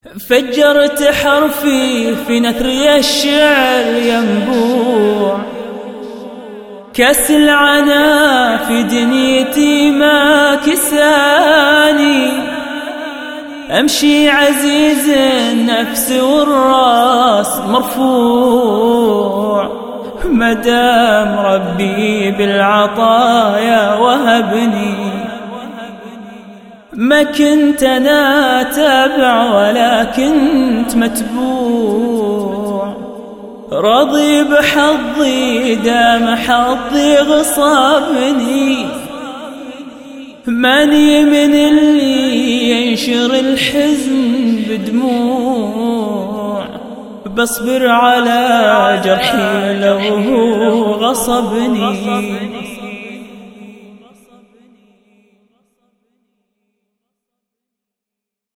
فجرت حرفي في نثري الشعر ينبوع. كاس العنا في دنيتي ما كساني. أمشي عزيز النفس والراس مرفوع. مدام ربي بالعطايا وهبني. ما كنت أنا تابع ولا كنت متبوع. راضي بحظي دام حظي غصبني ماني من اللي ينشر الحزن بدموع. بصبر على جرحي لو هو غصبني.